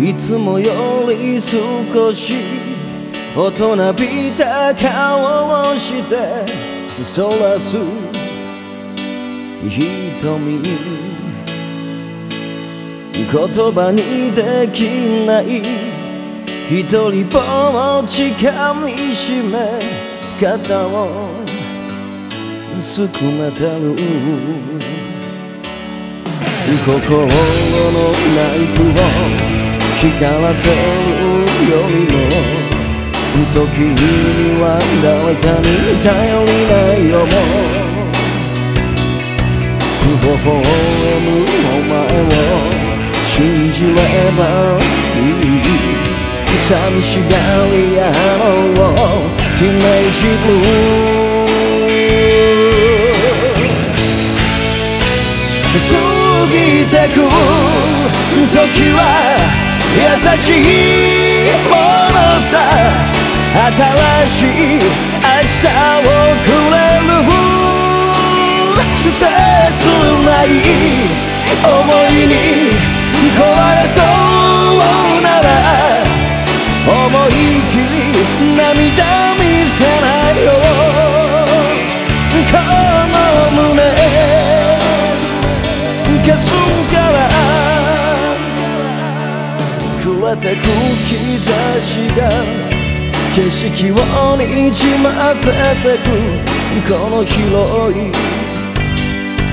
いつもより少し大人びた顔をしてそらす瞳言葉にできない一人ぼっちかみしめ肩をすくめてる心のナイフを光らせるよりも時には誰かに頼りないよも微笑むお前を信じればいい寂しがり屋のティーネイジブルーぎてく時は優しいものさ新しい明日をくれる切ない思いに壊れそうなら思い切り涙見せないよれてく兆しが景色をにじませてくこの広い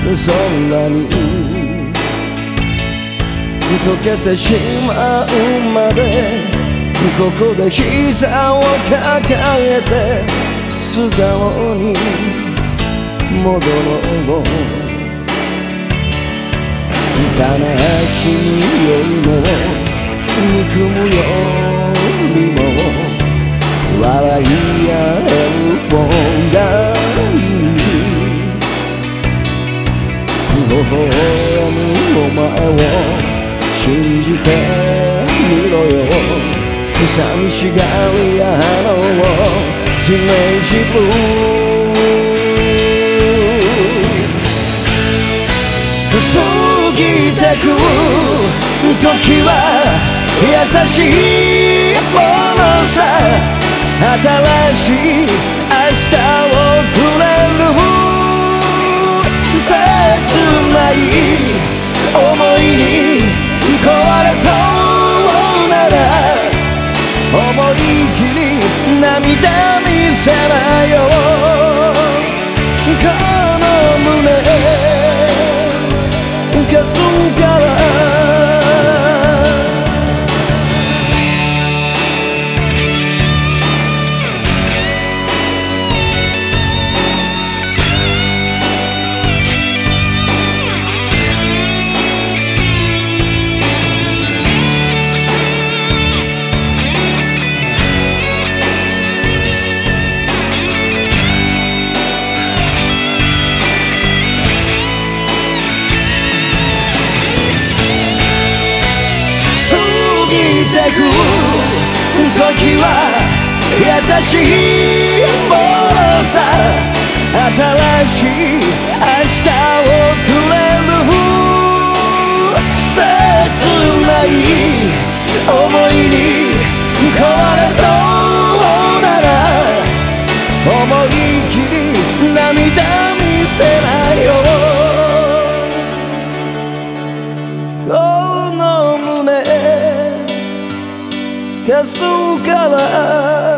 空に溶けてしまうまでここで膝を抱えて素顔に戻ろう。悲しみよりも憎むよりも笑い合える方がいい微笑むお前を信じてみろよ。寂しがり屋のティーネイジブルー過ぎてく時は優しいものさ新しい明日をくれる切ない思いに壊れそうなら思い切り涙見せなよく時は優しいものさ新しい明日をくれる切ない思いにかすから